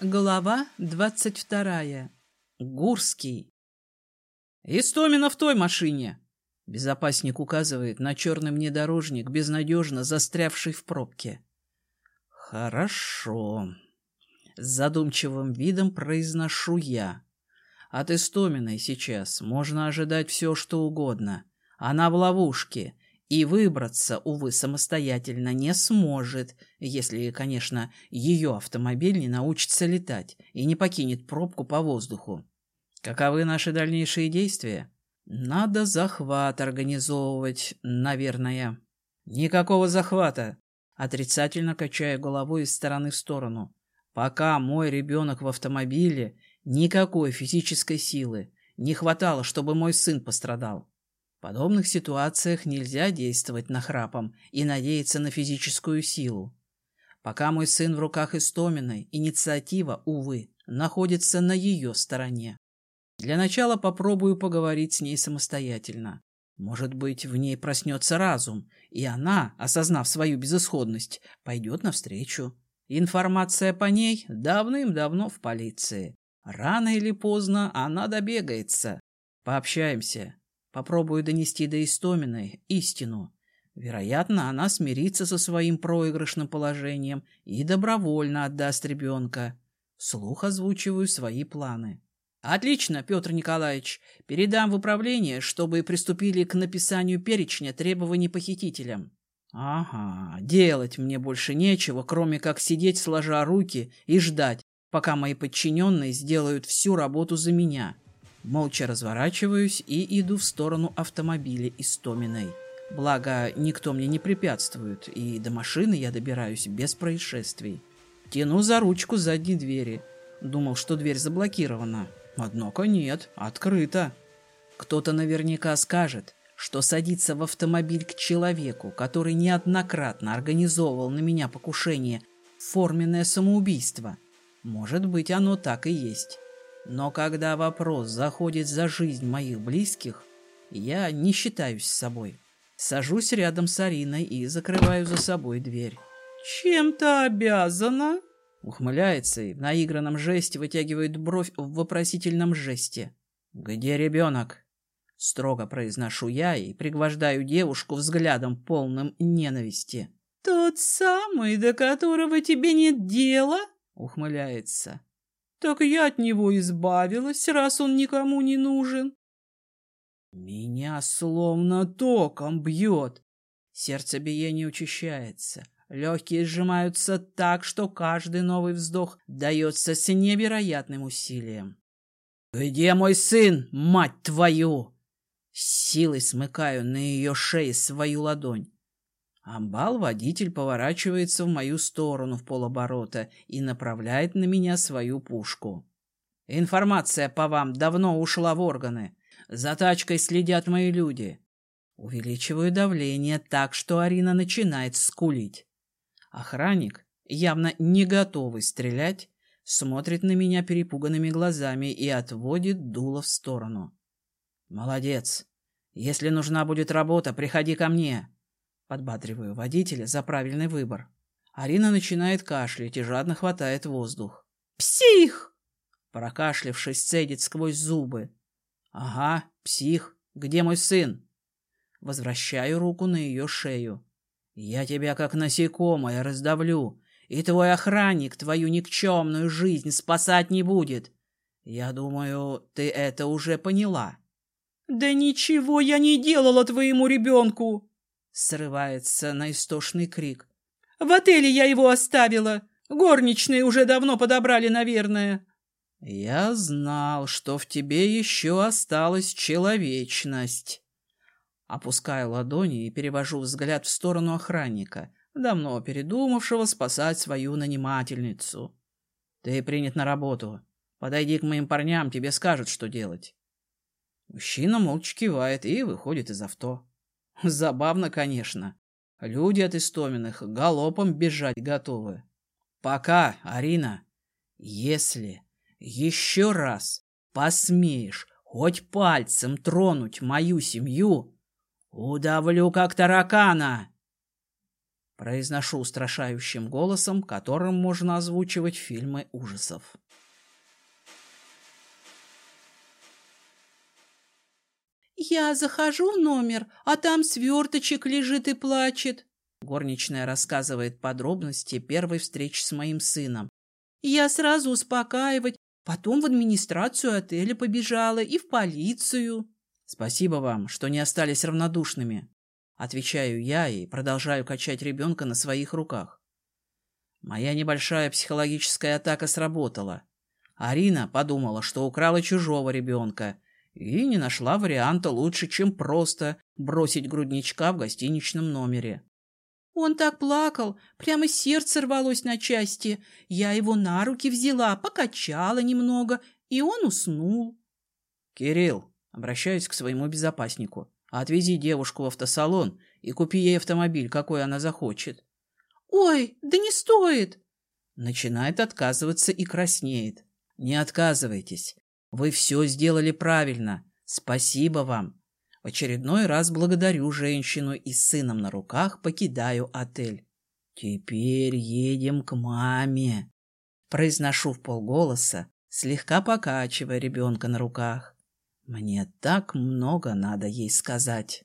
Глава двадцать вторая. Гурский. «Истомина в той машине!» Безопасник указывает на черный внедорожник, безнадежно застрявший в пробке. «Хорошо». С задумчивым видом произношу я. От Истоминой сейчас можно ожидать все, что угодно. Она в ловушке, и выбраться, увы, самостоятельно не сможет, если, конечно, ее автомобиль не научится летать и не покинет пробку по воздуху. Каковы наши дальнейшие действия? Надо захват организовывать, наверное. Никакого захвата. Отрицательно качая головой из стороны в сторону. Пока мой ребенок в автомобиле, никакой физической силы. Не хватало, чтобы мой сын пострадал. Подобных ситуациях нельзя действовать нахрапом и надеяться на физическую силу. Пока мой сын в руках Истоминой, инициатива, увы, находится на ее стороне. Для начала попробую поговорить с ней самостоятельно. Может быть, в ней проснется разум, и она, осознав свою безысходность, пойдет навстречу. Информация по ней давным-давно в полиции. Рано или поздно она добегается. Пообщаемся. Попробую донести до Истоминой истину. Вероятно, она смирится со своим проигрышным положением и добровольно отдаст ребенка. Слух озвучиваю свои планы. Отлично, Петр Николаевич. Передам в управление, чтобы приступили к написанию перечня требований похитителям. Ага, делать мне больше нечего, кроме как сидеть сложа руки и ждать, пока мои подчиненные сделают всю работу за меня. Молча разворачиваюсь и иду в сторону автомобиля Истоминой. Благо, никто мне не препятствует, и до машины я добираюсь без происшествий. Тяну за ручку задней двери. Думал, что дверь заблокирована. Однако нет, открыта. Кто-то наверняка скажет, что садиться в автомобиль к человеку, который неоднократно организовывал на меня покушение, форменное самоубийство. Может быть, оно так и есть. Но когда вопрос заходит за жизнь моих близких, я не считаюсь с собой. Сажусь рядом с Ариной и закрываю за собой дверь. «Чем-то обязана?» Ухмыляется и в наигранном жесте вытягивает бровь в вопросительном жесте. «Где ребенок?» Строго произношу я и пригвождаю девушку взглядом полным ненависти. «Тот самый, до которого тебе нет дела?» Ухмыляется. Так я от него избавилась, раз он никому не нужен. Меня словно током бьет. Сердцебиение учащается. Легкие сжимаются так, что каждый новый вздох дается с невероятным усилием. «Где мой сын, мать твою?» силой смыкаю на ее шее свою ладонь. Амбал-водитель поворачивается в мою сторону в полоборота и направляет на меня свою пушку. Информация по вам давно ушла в органы. За тачкой следят мои люди. Увеличиваю давление так, что Арина начинает скулить. Охранник, явно не готовый стрелять, смотрит на меня перепуганными глазами и отводит дуло в сторону. «Молодец. Если нужна будет работа, приходи ко мне. Подбадриваю водителя за правильный выбор. Арина начинает кашлять и жадно хватает воздух. «Псих!» Прокашлявшись, цедит сквозь зубы. «Ага, псих. Где мой сын?» Возвращаю руку на ее шею. «Я тебя как насекомое раздавлю, и твой охранник твою никчемную жизнь спасать не будет. Я думаю, ты это уже поняла». «Да ничего я не делала твоему ребенку!» Срывается на истошный крик. «В отеле я его оставила! Горничные уже давно подобрали, наверное!» «Я знал, что в тебе еще осталась человечность!» Опускаю ладони и перевожу взгляд в сторону охранника, давно передумавшего спасать свою нанимательницу. «Ты принят на работу. Подойди к моим парням, тебе скажут, что делать». Мужчина молча кивает и выходит из авто. Забавно, конечно. Люди от Истоминых галопом бежать готовы. Пока, Арина, если еще раз посмеешь хоть пальцем тронуть мою семью, удавлю как таракана. Произношу устрашающим голосом, которым можно озвучивать фильмы ужасов. «Я захожу в номер, а там сверточек лежит и плачет», Горничная рассказывает подробности первой встречи с моим сыном. «Я сразу успокаивать, потом в администрацию отеля побежала и в полицию». «Спасибо вам, что не остались равнодушными», — отвечаю я и продолжаю качать ребенка на своих руках. Моя небольшая психологическая атака сработала. Арина подумала, что украла чужого ребенка, и не нашла варианта лучше, чем просто бросить грудничка в гостиничном номере. Он так плакал, прямо сердце рвалось на части. Я его на руки взяла, покачала немного, и он уснул. «Кирилл, обращаюсь к своему безопаснику, отвези девушку в автосалон и купи ей автомобиль, какой она захочет». «Ой, да не стоит!» Начинает отказываться и краснеет. «Не отказывайтесь. Вы все сделали правильно. Спасибо вам. В очередной раз благодарю женщину и с сыном на руках покидаю отель. «Теперь едем к маме», — произношу в полголоса, слегка покачивая ребенка на руках. Мне так много надо ей сказать.